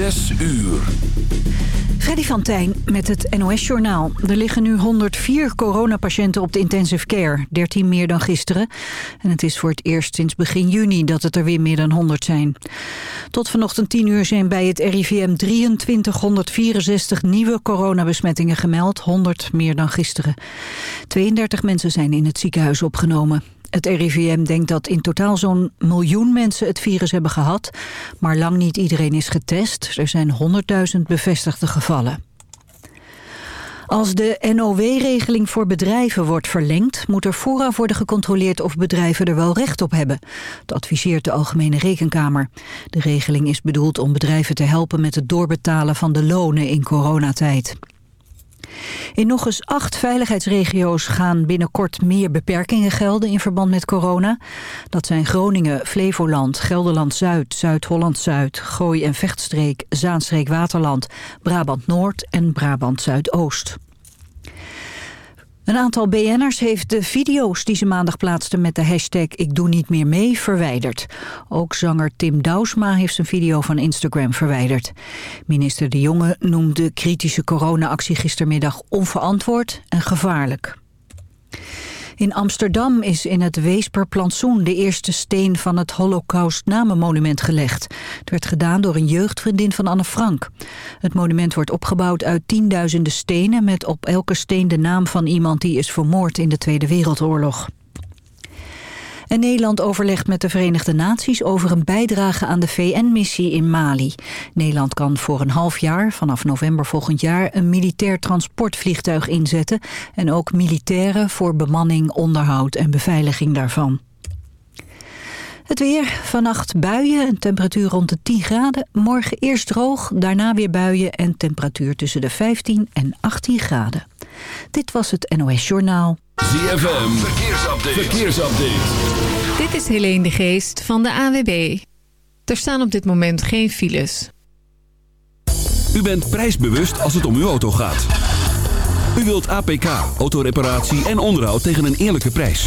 Zes uur. Freddy van Tijn met het NOS-journaal. Er liggen nu 104 coronapatiënten op de intensive care. 13 meer dan gisteren. En het is voor het eerst sinds begin juni dat het er weer meer dan 100 zijn. Tot vanochtend 10 uur zijn bij het RIVM 2364 nieuwe coronabesmettingen gemeld. 100 meer dan gisteren. 32 mensen zijn in het ziekenhuis opgenomen. Het RIVM denkt dat in totaal zo'n miljoen mensen het virus hebben gehad. Maar lang niet iedereen is getest. Er zijn 100.000 bevestigde gevallen. Als de NOW-regeling voor bedrijven wordt verlengd... moet er vooraf worden gecontroleerd of bedrijven er wel recht op hebben. Dat adviseert de Algemene Rekenkamer. De regeling is bedoeld om bedrijven te helpen met het doorbetalen van de lonen in coronatijd. In nog eens acht veiligheidsregio's gaan binnenkort meer beperkingen gelden in verband met corona. Dat zijn Groningen, Flevoland, Gelderland-Zuid, Zuid-Holland-Zuid, Gooi- en Vechtstreek, Zaanstreek-Waterland, Brabant-Noord en Brabant-Zuidoost. Een aantal BN'ers heeft de video's die ze maandag plaatsten met de hashtag Ik doe niet meer mee verwijderd. Ook zanger Tim Douwsma heeft zijn video van Instagram verwijderd. Minister De Jonge noemde de kritische corona-actie gistermiddag onverantwoord en gevaarlijk. In Amsterdam is in het Weesperplantsoen de eerste steen van het Holocaust-namenmonument gelegd. Het werd gedaan door een jeugdvriendin van Anne Frank. Het monument wordt opgebouwd uit tienduizenden stenen... met op elke steen de naam van iemand die is vermoord in de Tweede Wereldoorlog. En Nederland overlegt met de Verenigde Naties over een bijdrage aan de VN-missie in Mali. Nederland kan voor een half jaar, vanaf november volgend jaar, een militair transportvliegtuig inzetten. En ook militairen voor bemanning, onderhoud en beveiliging daarvan. Het weer, vannacht buien, een temperatuur rond de 10 graden. Morgen eerst droog, daarna weer buien en temperatuur tussen de 15 en 18 graden. Dit was het NOS Journaal. ZFM, verkeersupdate. verkeersupdate. Dit is Helene de Geest van de AWB. Er staan op dit moment geen files. U bent prijsbewust als het om uw auto gaat. U wilt APK, autoreparatie en onderhoud tegen een eerlijke prijs.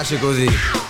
piace così.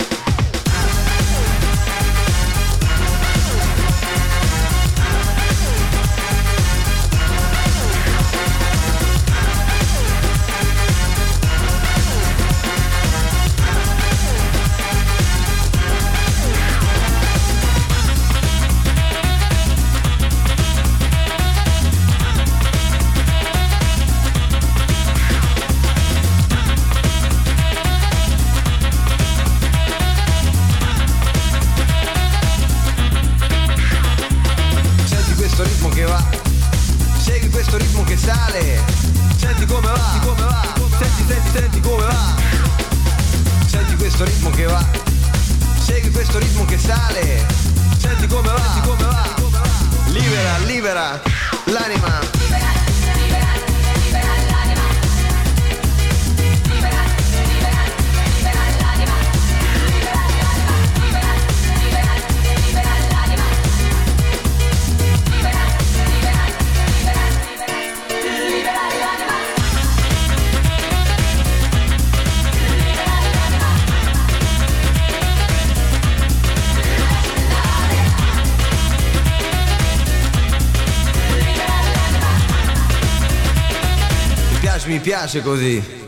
piace così.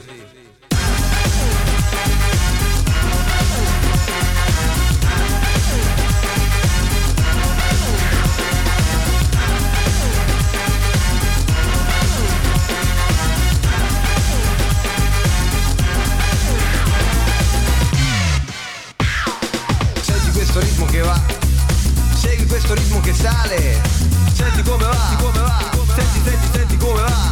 sale. Senti come va, senti come va, senti, senti, senti come va.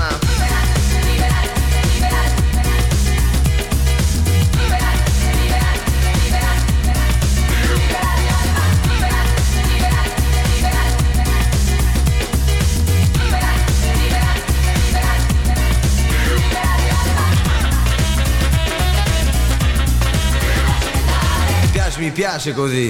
piace così.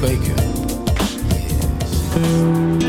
Baker. Summer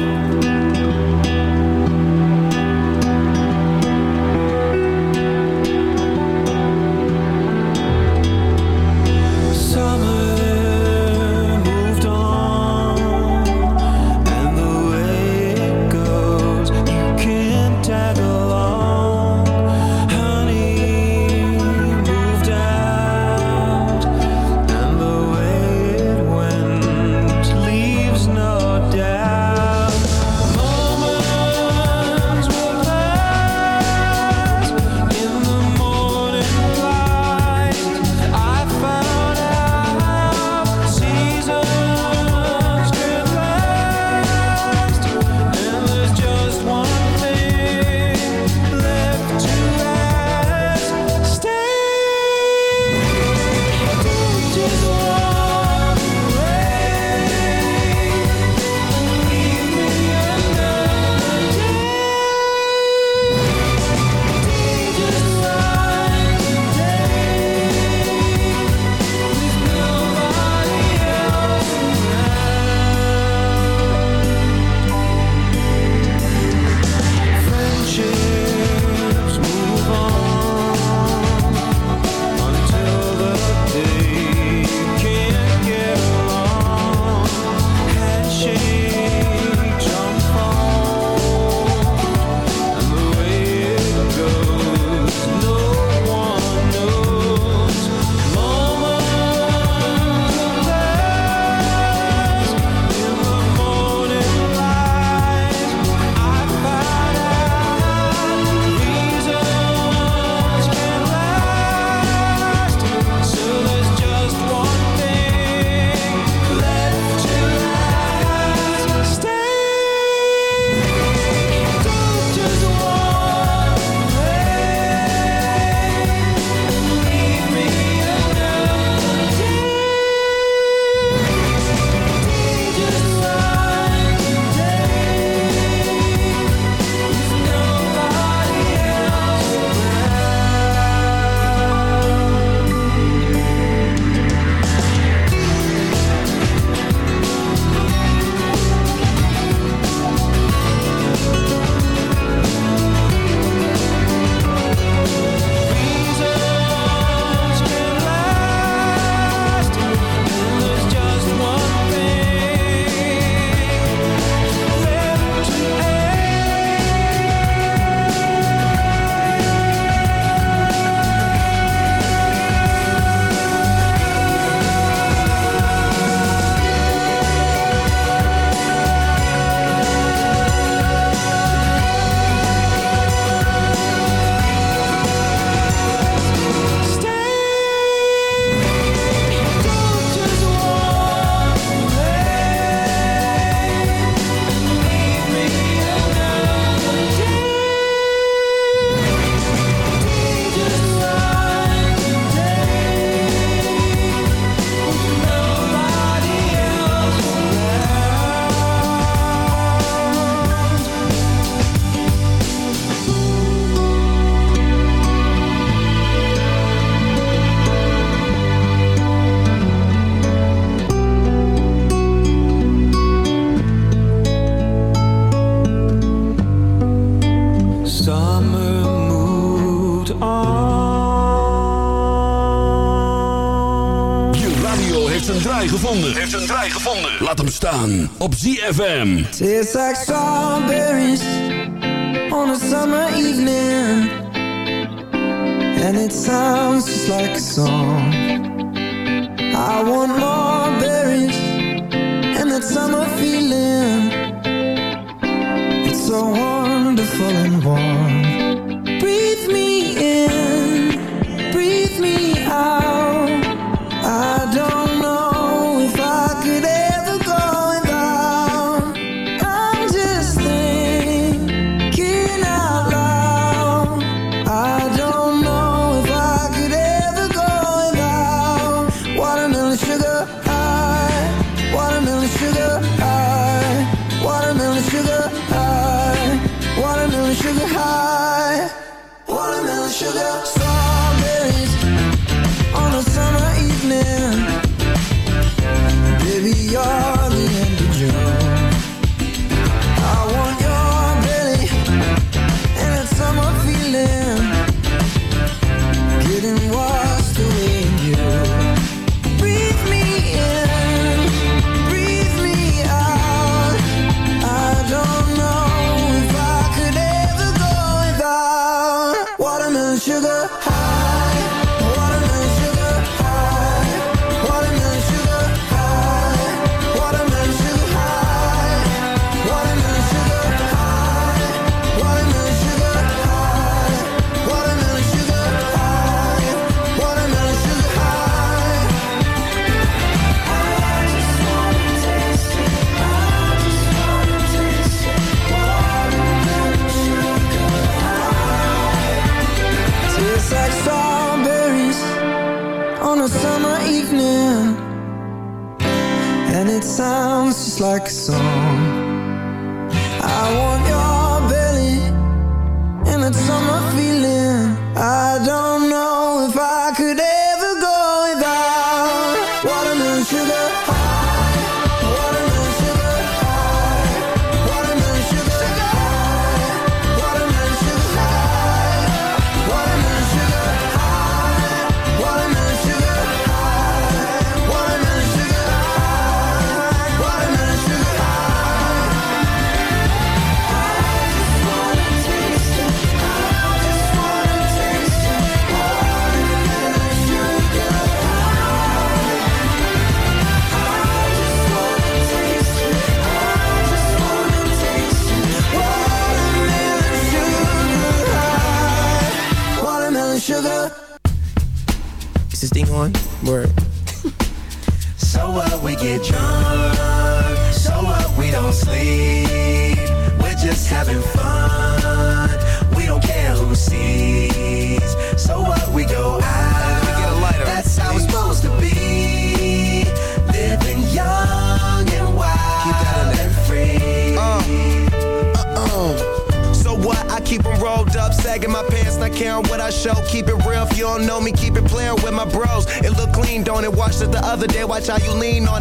draai gevonden. Heeft een draai gevonden. Laat hem staan op ZFM. Tastes like strawberries on a summer evening And it sounds just like a song I want more berries and that summer feeling It's so wonderful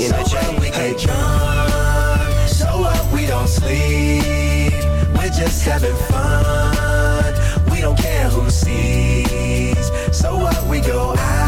in the So what we get drunk, so what we don't sleep. We're just having fun. We don't care who sees. So what we go out.